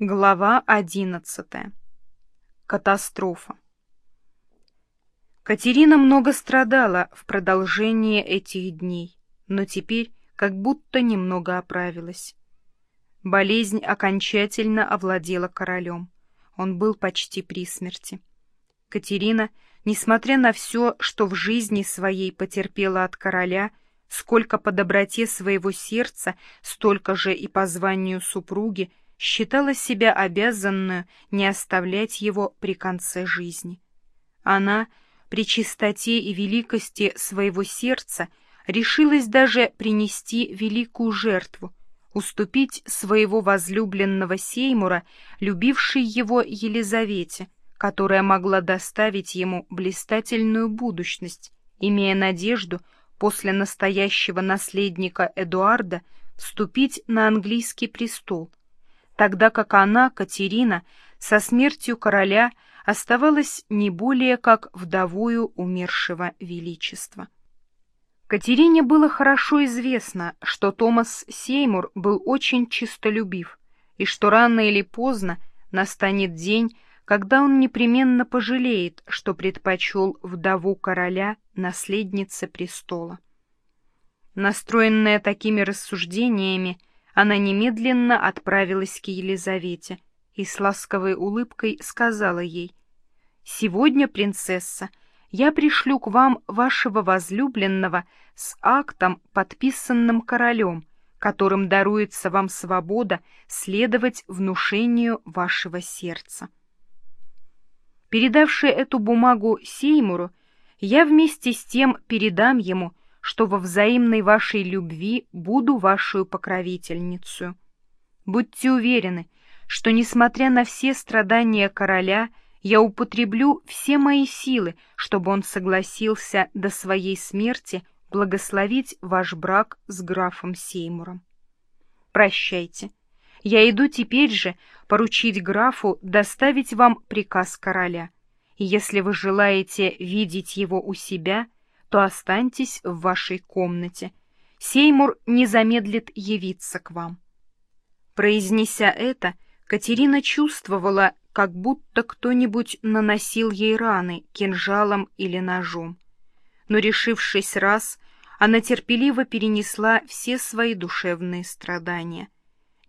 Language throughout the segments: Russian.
Глава одиннадцатая. Катастрофа. Катерина много страдала в продолжении этих дней, но теперь как будто немного оправилась. Болезнь окончательно овладела королем. Он был почти при смерти. Катерина, несмотря на все, что в жизни своей потерпела от короля, сколько по доброте своего сердца, столько же и по званию супруги, считала себя обязанную не оставлять его при конце жизни. Она, при чистоте и великости своего сердца, решилась даже принести великую жертву, уступить своего возлюбленного Сеймура, любившей его Елизавете, которая могла доставить ему блистательную будущность, имея надежду после настоящего наследника Эдуарда вступить на английский престол, тогда как она, Катерина, со смертью короля оставалась не более как вдовою умершего величества. Катерине было хорошо известно, что Томас Сеймур был очень чистолюбив, и что рано или поздно настанет день, когда он непременно пожалеет, что предпочел вдову короля наследнице престола. Настроенная такими рассуждениями, она немедленно отправилась к Елизавете и с ласковой улыбкой сказала ей, «Сегодня, принцесса, я пришлю к вам вашего возлюбленного с актом, подписанным королем, которым даруется вам свобода следовать внушению вашего сердца». Передавши эту бумагу Сеймуру, я вместе с тем передам ему, что во взаимной вашей любви буду вашу покровительницу. Будьте уверены, что, несмотря на все страдания короля, я употреблю все мои силы, чтобы он согласился до своей смерти благословить ваш брак с графом Сеймуром. Прощайте. Я иду теперь же поручить графу доставить вам приказ короля. И если вы желаете видеть его у себя — то останьтесь в вашей комнате. Сеймур не замедлит явиться к вам. Произнеся это, Катерина чувствовала, как будто кто-нибудь наносил ей раны кинжалом или ножом. Но, решившись раз, она терпеливо перенесла все свои душевные страдания.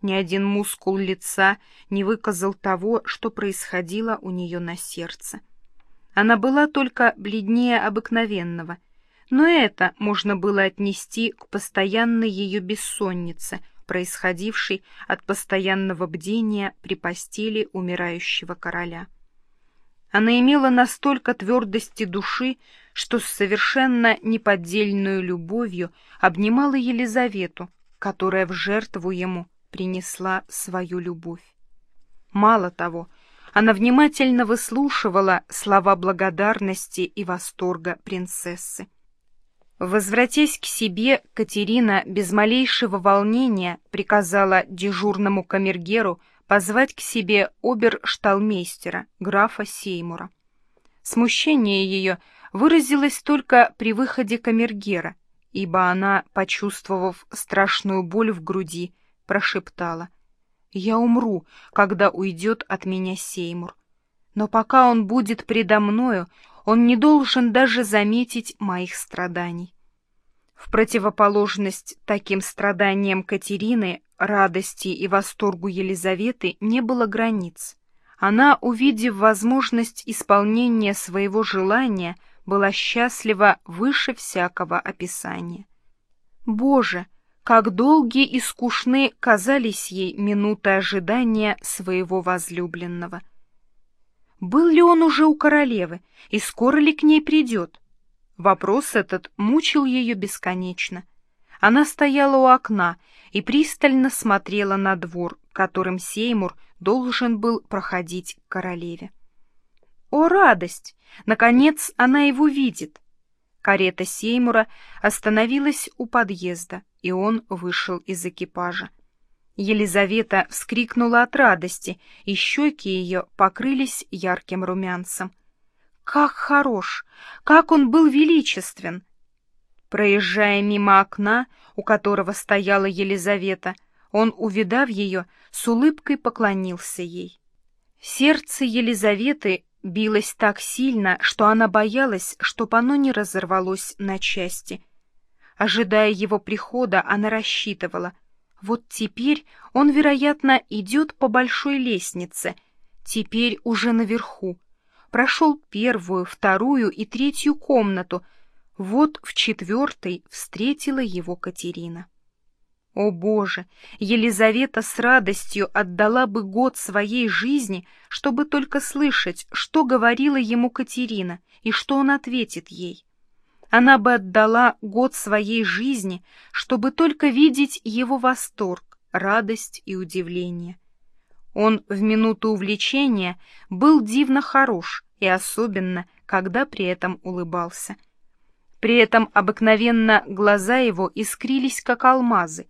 Ни один мускул лица не выказал того, что происходило у нее на сердце. Она была только бледнее обыкновенного — но это можно было отнести к постоянной ее бессоннице, происходившей от постоянного бдения при постели умирающего короля. Она имела настолько твердости души, что с совершенно неподдельную любовью обнимала Елизавету, которая в жертву ему принесла свою любовь. Мало того, она внимательно выслушивала слова благодарности и восторга принцессы. Возвратясь к себе, Катерина без малейшего волнения приказала дежурному камергеру позвать к себе обершталмейстера, графа Сеймура. Смущение ее выразилось только при выходе камергера, ибо она, почувствовав страшную боль в груди, прошептала «Я умру, когда уйдет от меня Сеймур. Но пока он будет предо мною, он не должен даже заметить моих страданий. В противоположность таким страданиям Катерины, радости и восторгу Елизаветы не было границ. Она, увидев возможность исполнения своего желания, была счастлива выше всякого описания. Боже, как долгие и скучны казались ей минуты ожидания своего возлюбленного! Был ли он уже у королевы, и скоро ли к ней придет? Вопрос этот мучил ее бесконечно. Она стояла у окна и пристально смотрела на двор, которым Сеймур должен был проходить к королеве. О, радость! Наконец она его видит! Карета Сеймура остановилась у подъезда, и он вышел из экипажа. Елизавета вскрикнула от радости, и щеки ее покрылись ярким румянцем. «Как хорош! Как он был величествен!» Проезжая мимо окна, у которого стояла Елизавета, Он, увидав ее, с улыбкой поклонился ей. Сердце Елизаветы билось так сильно, что она боялась, чтоб оно не разорвалось на части. Ожидая его прихода, она рассчитывала. Вот теперь он, вероятно, идет по большой лестнице, теперь уже наверху. Прошел первую, вторую и третью комнату. Вот в четвертой встретила его Катерина. О Боже, Елизавета с радостью отдала бы год своей жизни, чтобы только слышать, что говорила ему Катерина и что он ответит ей. Она бы отдала год своей жизни, чтобы только видеть его восторг, радость и удивление. Он в минуту увлечения был дивно хорош, и особенно, когда при этом улыбался. При этом обыкновенно глаза его искрились, как алмазы,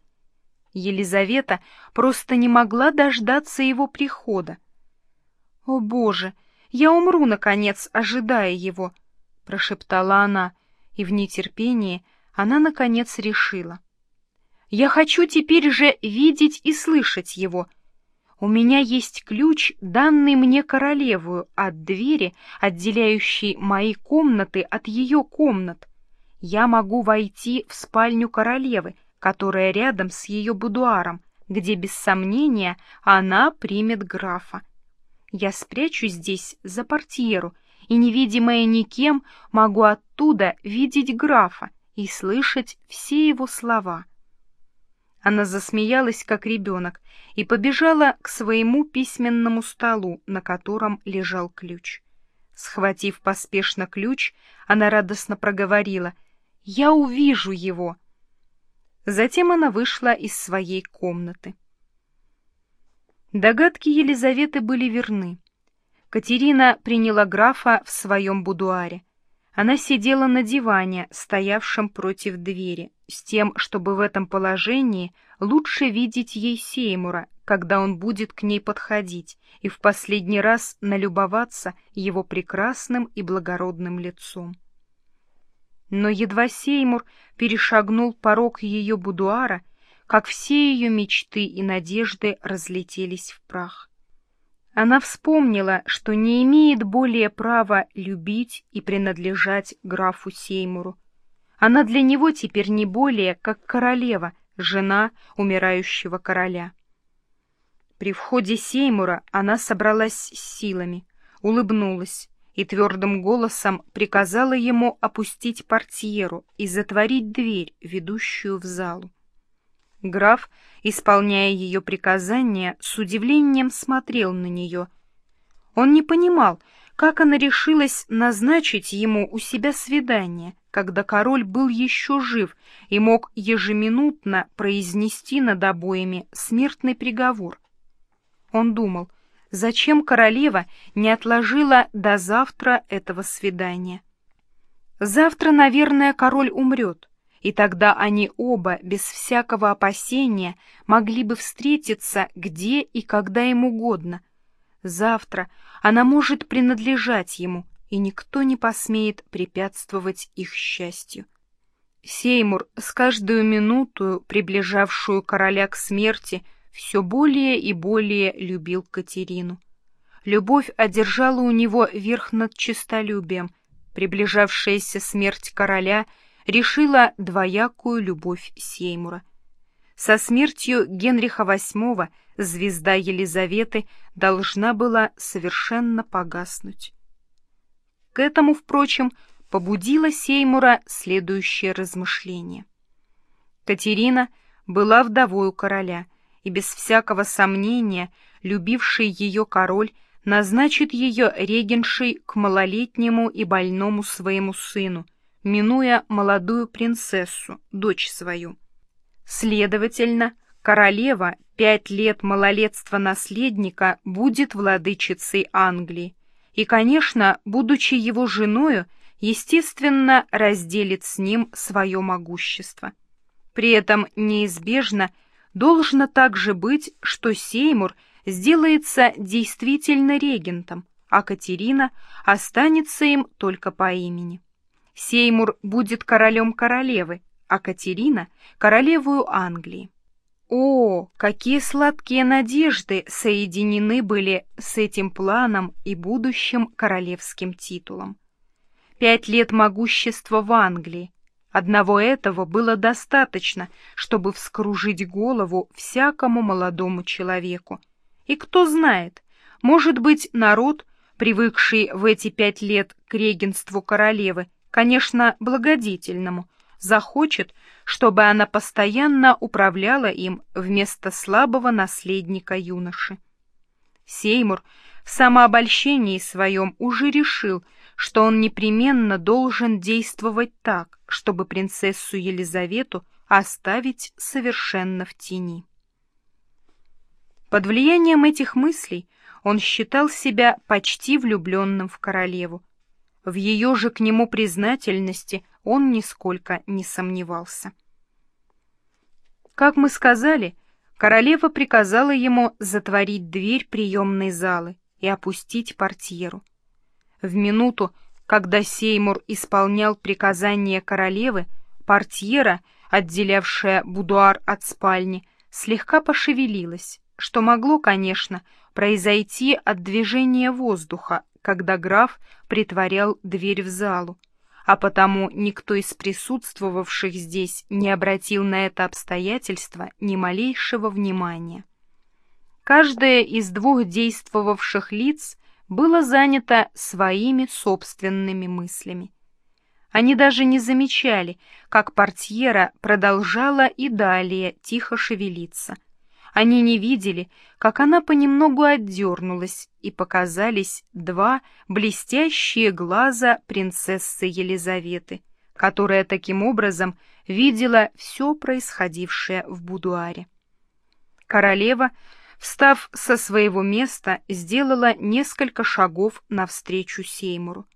Елизавета просто не могла дождаться его прихода. «О, Боже, я умру, наконец, ожидая его!» — прошептала она, и в нетерпении она, наконец, решила. «Я хочу теперь же видеть и слышать его. У меня есть ключ, данный мне королевую, от двери, отделяющей мои комнаты от ее комнат. Я могу войти в спальню королевы, которая рядом с ее будуаром, где, без сомнения, она примет графа. Я спрячусь здесь за портьеру, и, невидимая никем, могу оттуда видеть графа и слышать все его слова. Она засмеялась, как ребенок, и побежала к своему письменному столу, на котором лежал ключ. Схватив поспешно ключ, она радостно проговорила «Я увижу его!» Затем она вышла из своей комнаты. Догадки Елизаветы были верны. Катерина приняла графа в своем будуаре. Она сидела на диване, стоявшем против двери, с тем, чтобы в этом положении лучше видеть ей Сеймура, когда он будет к ней подходить, и в последний раз налюбоваться его прекрасным и благородным лицом. Но едва Сеймур перешагнул порог ее будуара, как все ее мечты и надежды разлетелись в прах. Она вспомнила, что не имеет более права любить и принадлежать графу Сеймуру. Она для него теперь не более, как королева, жена умирающего короля. При входе Сеймура она собралась с силами, улыбнулась, и твердым голосом приказала ему опустить портьеру и затворить дверь, ведущую в залу. Граф, исполняя ее приказание, с удивлением смотрел на нее. Он не понимал, как она решилась назначить ему у себя свидание, когда король был еще жив и мог ежеминутно произнести над обоими смертный приговор. Он думал — зачем королева не отложила до завтра этого свидания. Завтра, наверное, король умрет, и тогда они оба, без всякого опасения, могли бы встретиться где и когда им угодно. Завтра она может принадлежать ему, и никто не посмеет препятствовать их счастью. Сеймур, с каждую минуту приближавшую короля к смерти, все более и более любил Катерину. Любовь одержала у него верх над честолюбием. Приближавшаяся смерть короля решила двоякую любовь Сеймура. Со смертью Генриха VIII звезда Елизаветы должна была совершенно погаснуть. К этому, впрочем, побудило Сеймура следующее размышление. Катерина была вдовою короля — и без всякого сомнения любивший ее король назначит ее регеншей к малолетнему и больному своему сыну, минуя молодую принцессу, дочь свою. Следовательно, королева, пять лет малолетства наследника, будет владычицей Англии, и, конечно, будучи его женою, естественно, разделит с ним свое могущество. При этом неизбежно – Должно также быть, что Сеймур сделается действительно регентом, а Катерина останется им только по имени. Сеймур будет королем королевы, а Катерина — королевою Англии. О, какие сладкие надежды соединены были с этим планом и будущим королевским титулом. Пять лет могущества в Англии. Одного этого было достаточно, чтобы вскружить голову всякому молодому человеку. И кто знает, может быть, народ, привыкший в эти пять лет к регенству королевы, конечно, благодетельному, захочет, чтобы она постоянно управляла им вместо слабого наследника юноши. Сеймур в самообольщении своем уже решил, что он непременно должен действовать так, чтобы принцессу Елизавету оставить совершенно в тени. Под влиянием этих мыслей он считал себя почти влюбленным в королеву. В ее же к нему признательности он нисколько не сомневался. Как мы сказали, королева приказала ему затворить дверь приемной залы и опустить портьеру. В минуту, когда Сеймур исполнял приказание королевы, портьера, отделявшая будуар от спальни, слегка пошевелилась, что могло, конечно, произойти от движения воздуха, когда граф притворял дверь в залу а потому никто из присутствовавших здесь не обратил на это обстоятельство ни малейшего внимания. Каждое из двух действовавших лиц было занято своими собственными мыслями. Они даже не замечали, как портьера продолжала и далее тихо шевелиться — они не видели, как она понемногу отдернулась, и показались два блестящие глаза принцессы Елизаветы, которая таким образом видела все происходившее в будуаре. Королева, встав со своего места, сделала несколько шагов навстречу Сеймуру.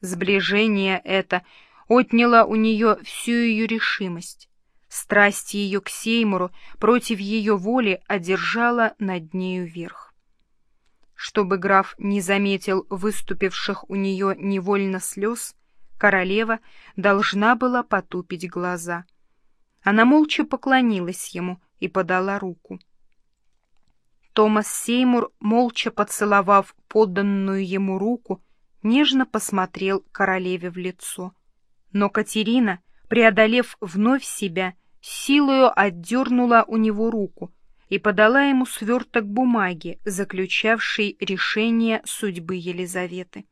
Сближение это отняло у нее всю ее решимость. Страсть ее к Сеймуру против ее воли одержала над нею верх. Чтобы граф не заметил выступивших у нее невольно слез, королева должна была потупить глаза. Она молча поклонилась ему и подала руку. Томас Сеймур, молча поцеловав подданную ему руку, нежно посмотрел королеве в лицо. Но Катерина, преодолев вновь себя, силою отдернула у него руку и подала ему сверток бумаги, заключавший решение судьбы Елизаветы.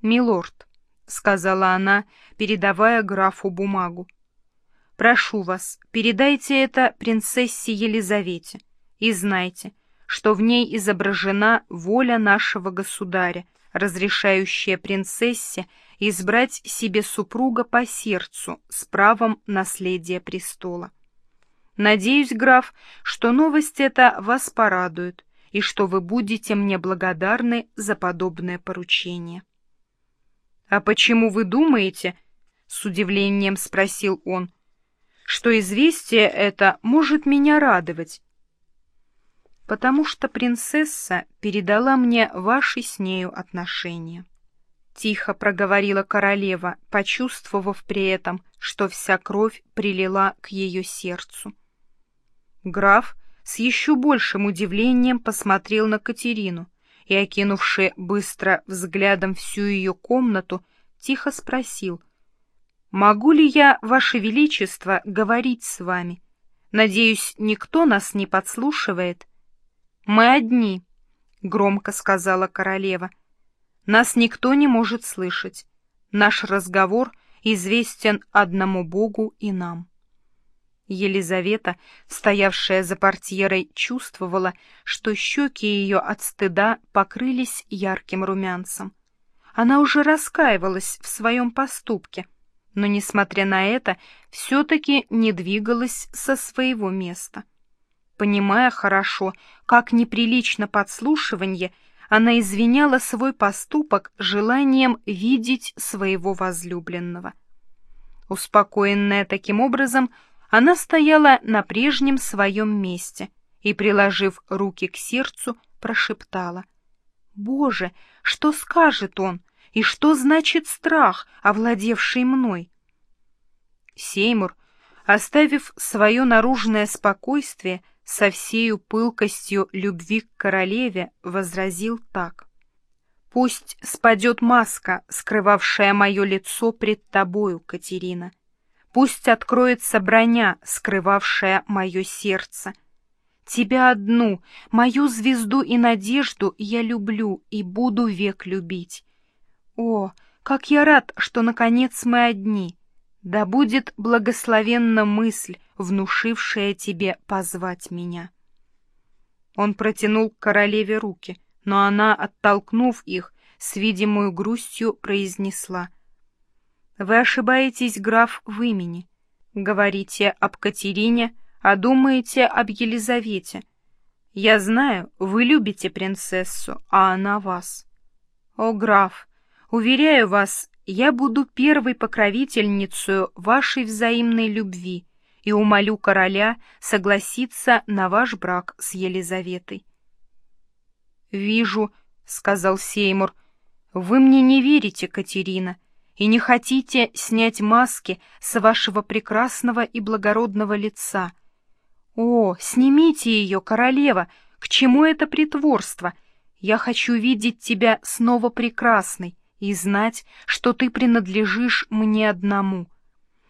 «Милорд», — сказала она, передавая графу бумагу, — «прошу вас, передайте это принцессе Елизавете и знайте, что в ней изображена воля нашего государя, разрешающая принцессе избрать себе супруга по сердцу с правом наследия престола. Надеюсь, граф, что новость эта вас порадует и что вы будете мне благодарны за подобное поручение. — А почему вы думаете, — с удивлением спросил он, — что известие это может меня радовать? — Потому что принцесса передала мне ваши с нею отношения. — тихо проговорила королева, почувствовав при этом, что вся кровь прилила к ее сердцу. Граф с еще большим удивлением посмотрел на Катерину и, окинувши быстро взглядом всю ее комнату, тихо спросил, «Могу ли я, Ваше Величество, говорить с вами? Надеюсь, никто нас не подслушивает?» «Мы одни», — громко сказала королева, — нас никто не может слышать. Наш разговор известен одному Богу и нам. Елизавета, стоявшая за портьерой, чувствовала, что щеки ее от стыда покрылись ярким румянцем. Она уже раскаивалась в своем поступке, но, несмотря на это, все-таки не двигалась со своего места. Понимая хорошо, как неприлично подслушивание, она извиняла свой поступок желанием видеть своего возлюбленного. Успокоенная таким образом, она стояла на прежнем своем месте и, приложив руки к сердцу, прошептала. «Боже, что скажет он, и что значит страх, овладевший мной?» Сеймур, оставив свое наружное спокойствие со всею пылкостью любви к королеве, возразил так. «Пусть спадет маска, скрывавшая мое лицо пред тобою, Катерина. Пусть откроется броня, скрывавшая мое сердце. Тебя одну, мою звезду и надежду я люблю и буду век любить. О, как я рад, что, наконец, мы одни!» Да будет благословенна мысль, внушившая тебе позвать меня. Он протянул к королеве руки, но она, оттолкнув их, с видимой грустью произнесла. «Вы ошибаетесь, граф, в имени. Говорите об Катерине, а думаете об Елизавете. Я знаю, вы любите принцессу, а она вас. О, граф, уверяю вас, я буду первой покровительницей вашей взаимной любви и умолю короля согласиться на ваш брак с Елизаветой. «Вижу», — сказал Сеймур, — «вы мне не верите, Катерина, и не хотите снять маски с вашего прекрасного и благородного лица. О, снимите ее, королева, к чему это притворство? Я хочу видеть тебя снова прекрасной, и знать, что ты принадлежишь мне одному.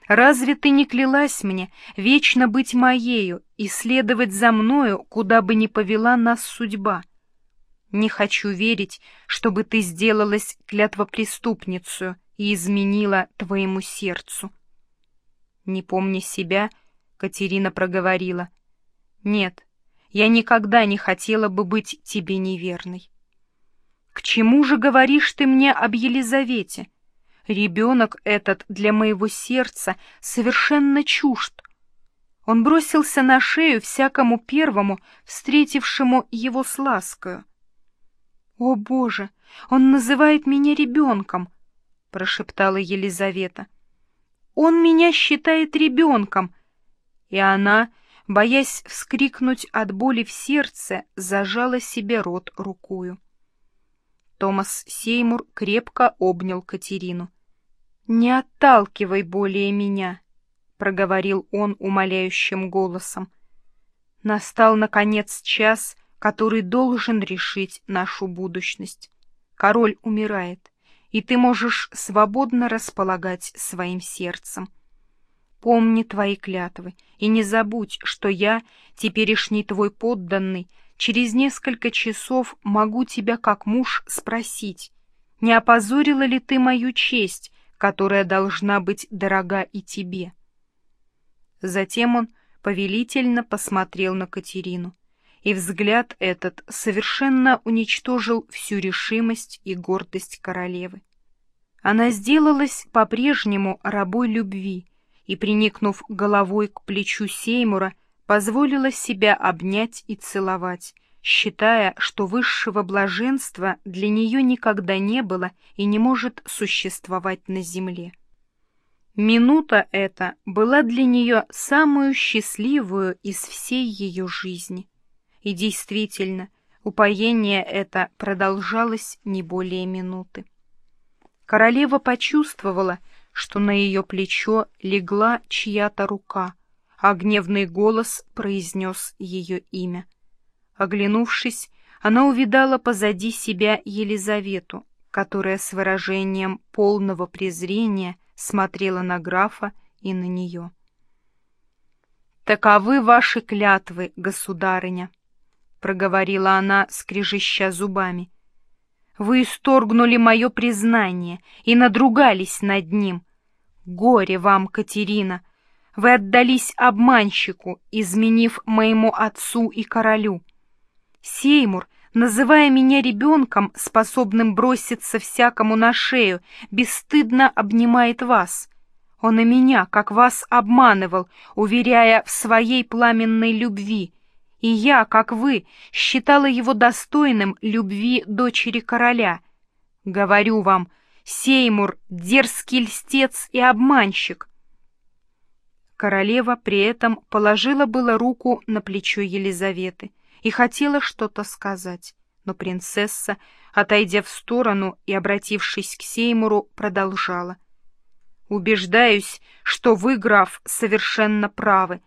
Разве ты не клялась мне вечно быть моею и следовать за мною, куда бы ни повела нас судьба? Не хочу верить, чтобы ты сделалась клятвопреступницей и изменила твоему сердцу. Не помня себя, Катерина проговорила. Нет, я никогда не хотела бы быть тебе неверной. К чему же говоришь ты мне об Елизавете? Ребенок этот для моего сердца совершенно чужд. Он бросился на шею всякому первому, встретившему его с ласкою. «О, Боже, он называет меня ребенком!» — прошептала Елизавета. «Он меня считает ребенком!» И она, боясь вскрикнуть от боли в сердце, зажала себе рот рукою. Томас Сеймур крепко обнял Катерину. «Не отталкивай более меня», — проговорил он умоляющим голосом. «Настал, наконец, час, который должен решить нашу будущность. Король умирает, и ты можешь свободно располагать своим сердцем. Помни твои клятвы и не забудь, что я, теперешний твой подданный, Через несколько часов могу тебя как муж спросить, не опозорила ли ты мою честь, которая должна быть дорога и тебе?» Затем он повелительно посмотрел на Катерину, и взгляд этот совершенно уничтожил всю решимость и гордость королевы. Она сделалась по-прежнему рабой любви и, приникнув головой к плечу Сеймура, позволила себя обнять и целовать, считая, что высшего блаженства для нее никогда не было и не может существовать на земле. Минута эта была для нее самую счастливую из всей ее жизни. И действительно, упоение это продолжалось не более минуты. Королева почувствовала, что на ее плечо легла чья-то рука — а гневный голос произнес ее имя. Оглянувшись, она увидала позади себя Елизавету, которая с выражением полного презрения смотрела на графа и на нее. «Таковы ваши клятвы, государыня», — проговорила она, скрежеща зубами. «Вы исторгнули мое признание и надругались над ним. Горе вам, Катерина!» Вы отдались обманщику, изменив моему отцу и королю. Сеймур, называя меня ребенком, способным броситься всякому на шею, бесстыдно обнимает вас. Он и меня, как вас, обманывал, уверяя в своей пламенной любви, и я, как вы, считала его достойным любви дочери короля. Говорю вам, Сеймур — дерзкий льстец и обманщик, Королева при этом положила было руку на плечо Елизаветы и хотела что-то сказать, но принцесса, отойдя в сторону и обратившись к Сеймуру, продолжала. Убеждаюсь, что вы, граф, совершенно правы.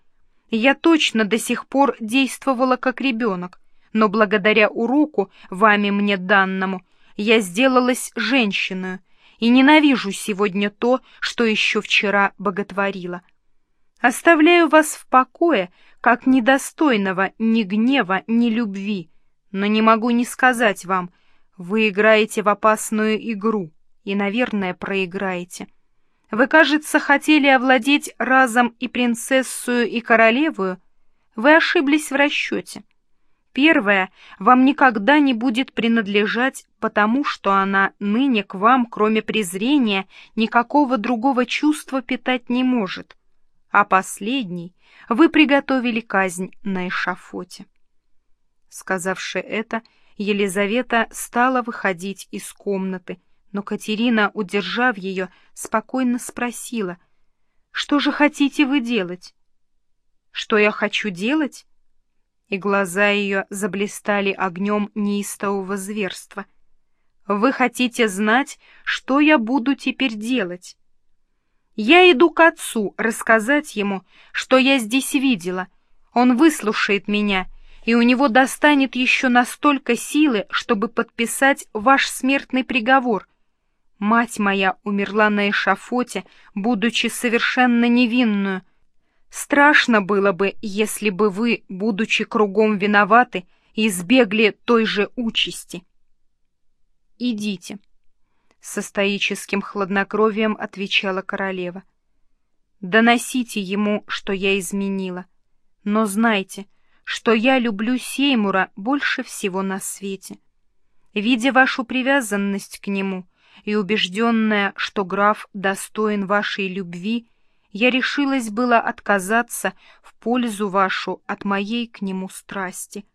Я точно до сих пор действовала как ребенок, но благодаря уроку, вами мне данному, я сделалась женщиной и ненавижу сегодня то, что еще вчера боготворила. Оставляю вас в покое, как недостойного ни гнева, ни любви, но не могу не сказать вам, вы играете в опасную игру и, наверное, проиграете. Вы, кажется, хотели овладеть разом и принцессу, и королевую. Вы ошиблись в расчете. Первая вам никогда не будет принадлежать, потому что она ныне к вам, кроме презрения, никакого другого чувства питать не может. А последний вы приготовили казнь на эшафоте. Сказавши это, Елизавета стала выходить из комнаты, но Катерина, удержав ее, спокойно спросила, «Что же хотите вы делать?» «Что я хочу делать?» И глаза ее заблистали огнем неистового зверства. «Вы хотите знать, что я буду теперь делать?» «Я иду к отцу рассказать ему, что я здесь видела. Он выслушает меня» и у него достанет еще настолько силы, чтобы подписать ваш смертный приговор, Мать моя умерла на эшафоте, будучи совершенно невинную. Страшно было бы, если бы вы, будучи кругом виноваты, избегли той же участи. «Идите», — со стоическим хладнокровием отвечала королева. «Доносите ему, что я изменила. Но знайте, что я люблю Сеймура больше всего на свете. Видя вашу привязанность к нему, — и убежденная, что граф достоин вашей любви, я решилась было отказаться в пользу вашу от моей к нему страсти.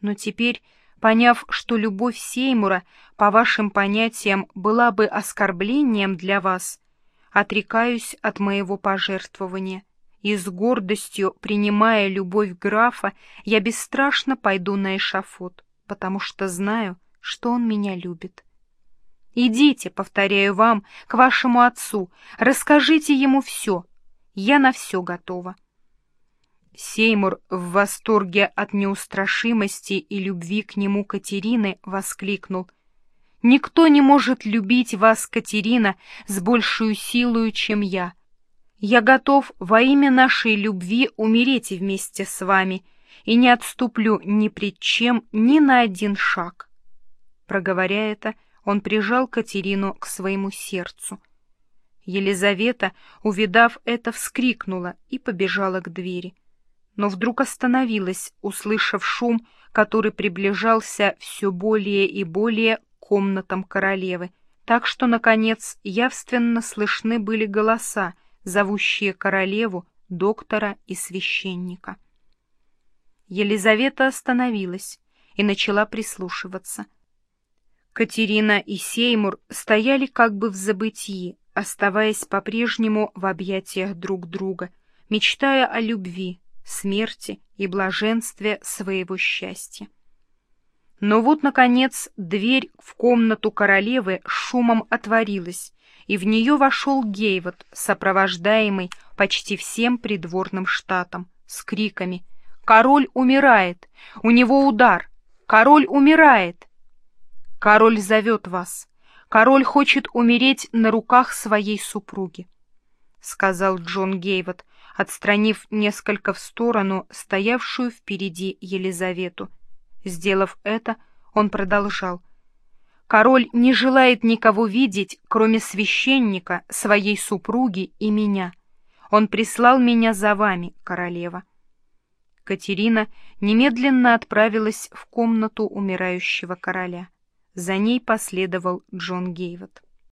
Но теперь, поняв, что любовь Сеймура, по вашим понятиям, была бы оскорблением для вас, отрекаюсь от моего пожертвования, и с гордостью, принимая любовь графа, я бесстрашно пойду на эшафот, потому что знаю, что он меня любит. Идите, повторяю вам, к вашему отцу, расскажите ему все. Я на все готова. Сеймур в восторге от неустрашимости и любви к нему Катерины воскликнул. «Никто не может любить вас, Катерина, с большую силою, чем я. Я готов во имя нашей любви умереть вместе с вами и не отступлю ни пред чем ни на один шаг». Проговоря это, он прижал Катерину к своему сердцу. Елизавета, увидав это, вскрикнула и побежала к двери. Но вдруг остановилась, услышав шум, который приближался все более и более к комнатам королевы, так что, наконец, явственно слышны были голоса, зовущие королеву, доктора и священника. Елизавета остановилась и начала прислушиваться. Катерина и Сеймур стояли как бы в забытии, оставаясь по-прежнему в объятиях друг друга, мечтая о любви, смерти и блаженстве своего счастья. Но вот, наконец, дверь в комнату королевы шумом отворилась, и в нее вошел Гейвот, сопровождаемый почти всем придворным штатом, с криками «Король умирает! У него удар! Король умирает!» Король зовет вас. Король хочет умереть на руках своей супруги, — сказал Джон Гейвот, отстранив несколько в сторону стоявшую впереди Елизавету. Сделав это, он продолжал. Король не желает никого видеть, кроме священника, своей супруги и меня. Он прислал меня за вами, королева. Катерина немедленно отправилась в комнату умирающего короля. За ней последовал Джон Гейвот.